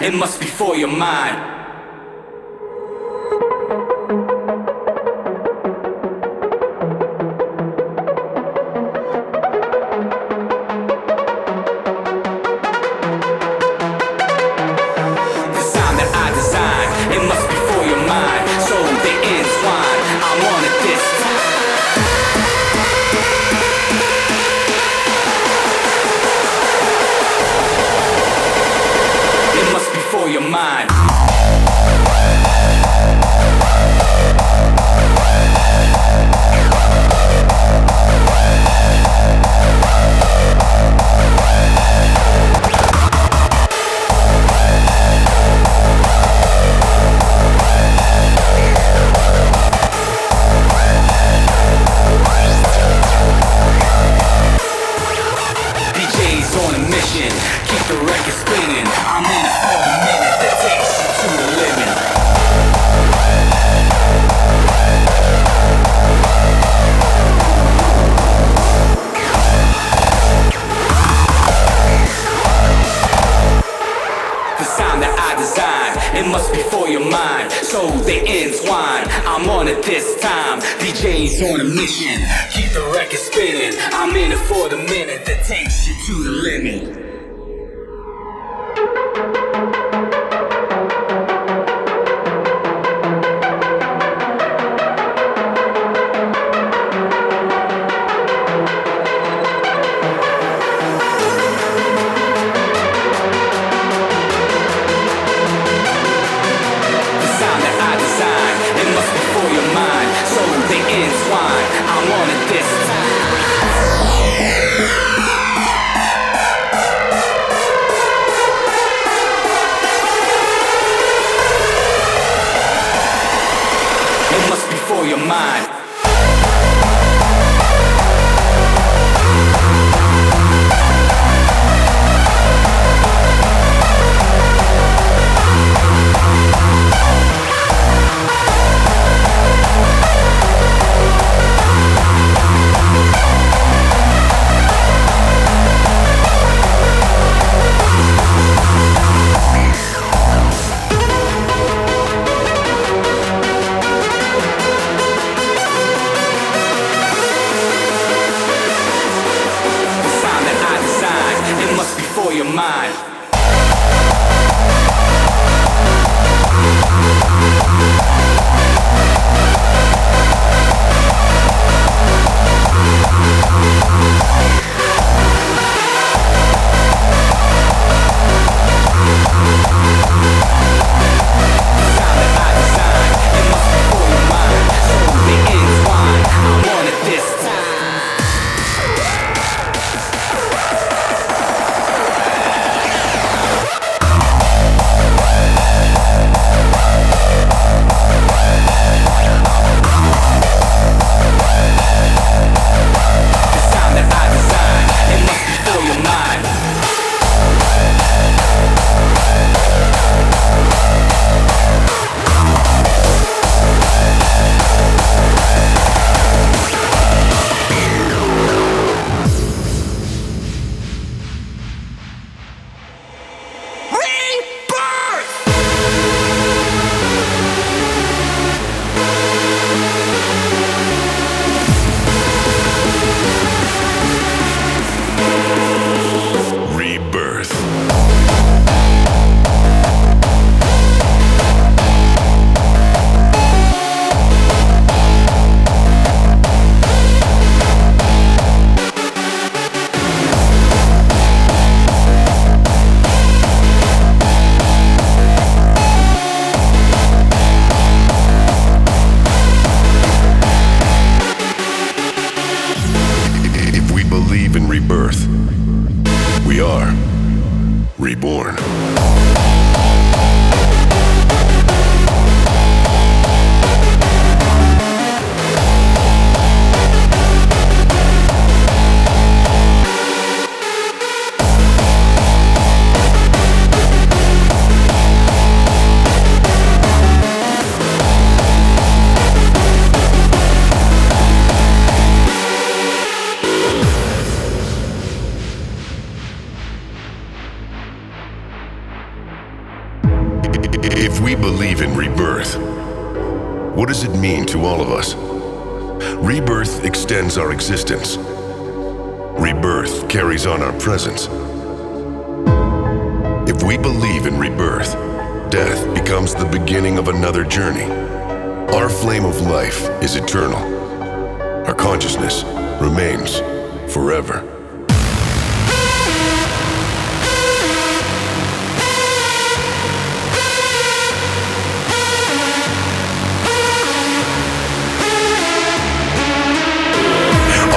It must be for your mind. design. It must be for your mind, so they entwine. I'm on it this time. DJ's on a mission. Keep the record spinning. I'm in it for the minute that takes you to the limit. Eternal. Our consciousness remains forever.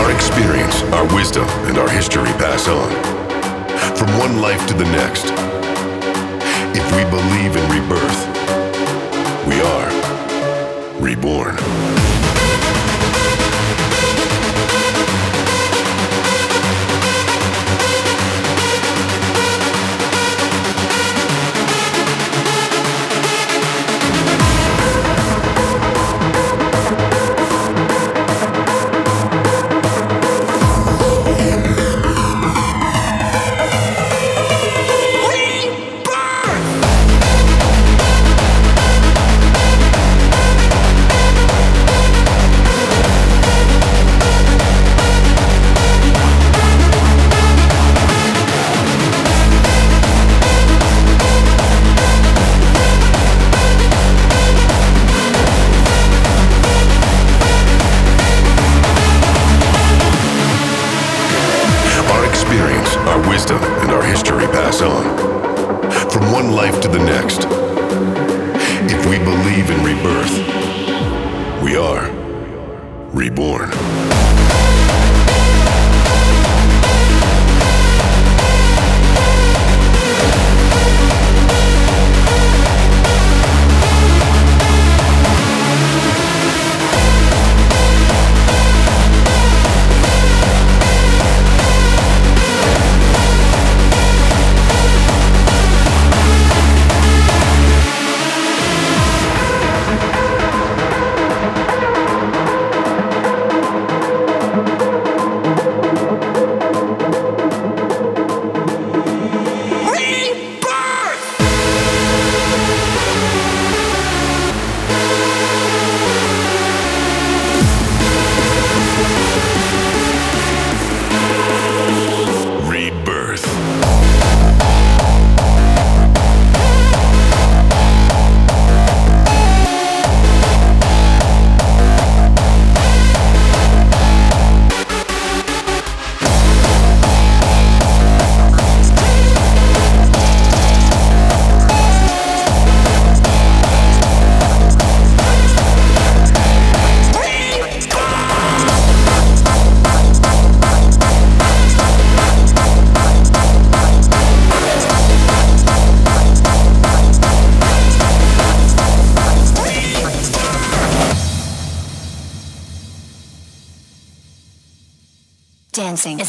Our experience, our wisdom, and our history pass on. From one life to the next. If we believe in rebirth, we are reborn.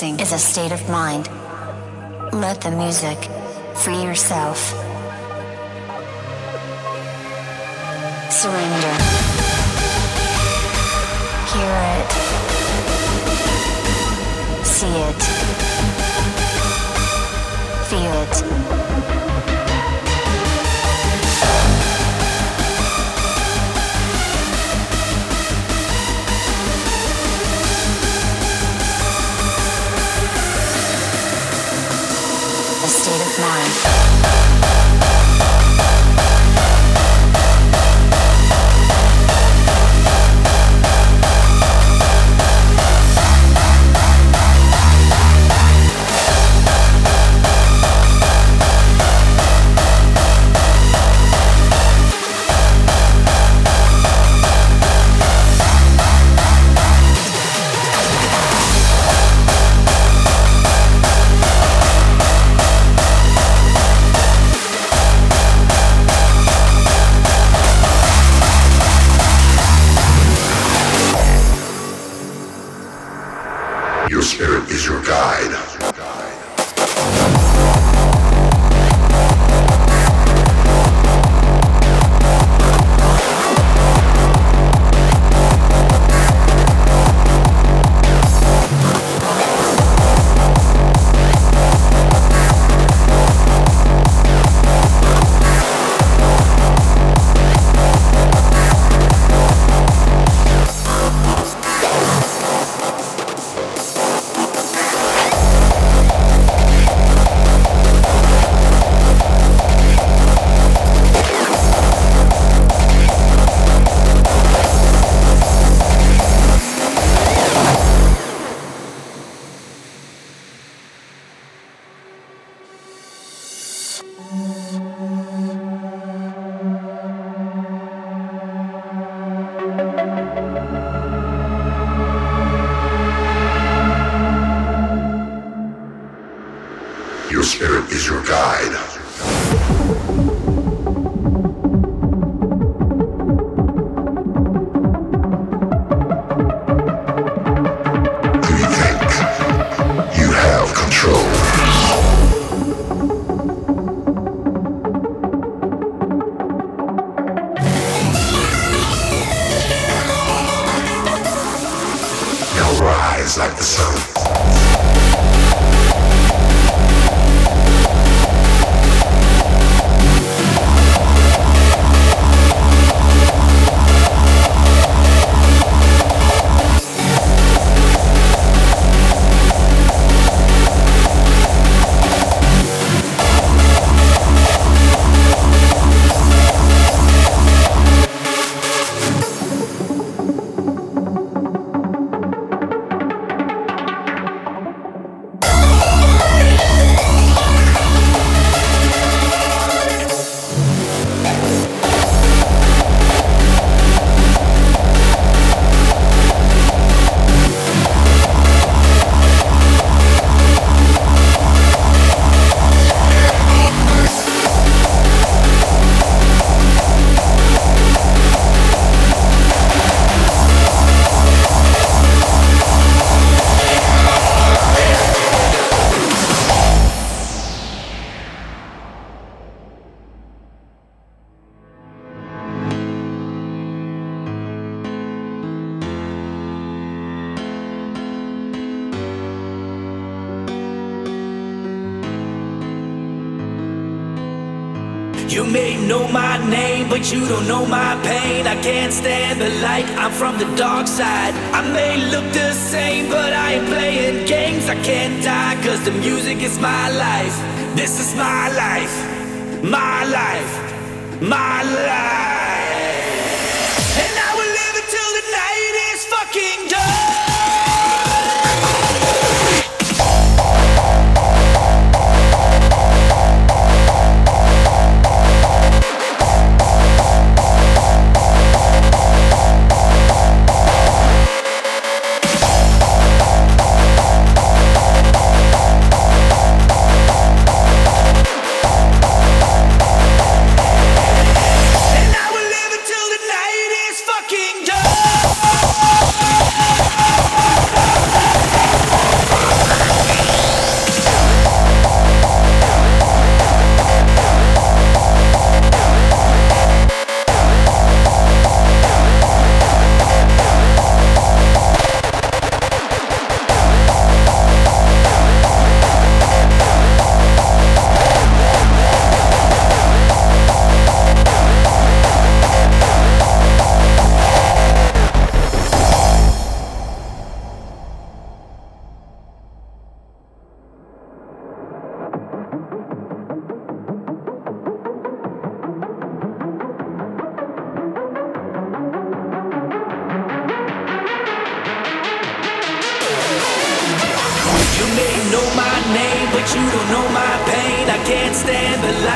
Dancing is a state of mind. Let the music free yourself. Surrender. Hear it. See it. Feel it.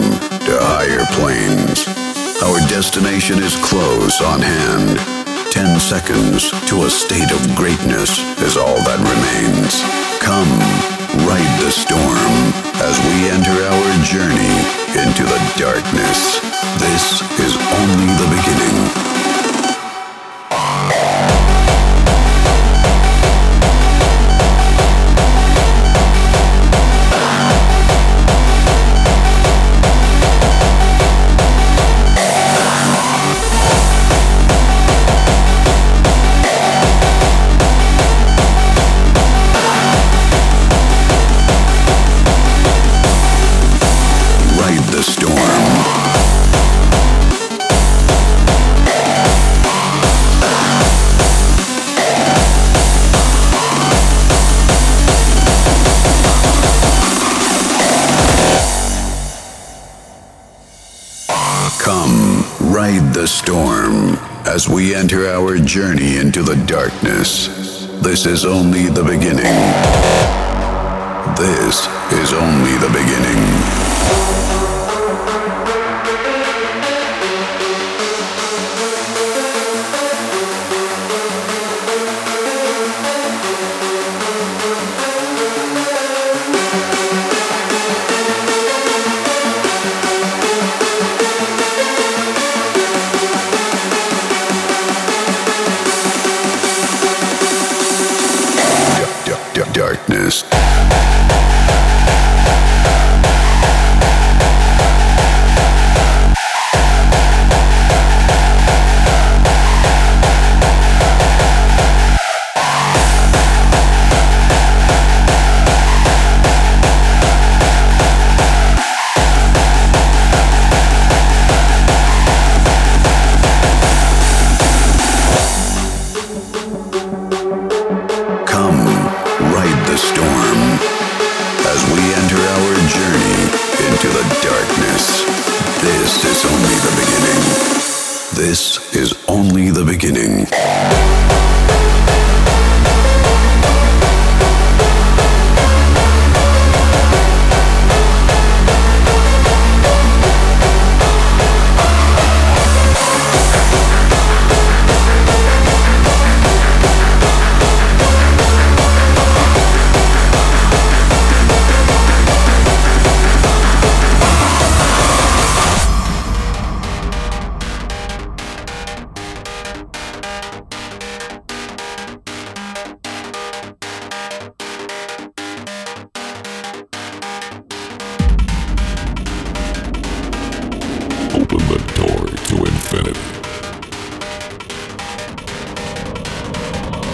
to higher planes. Our destination is close on hand. Ten seconds to a state of greatness is all that remains. Come, ride the storm as we enter our journey into the darkness. This is only the beginning. As we enter our journey into the darkness. This is only the beginning. This is only the beginning.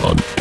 on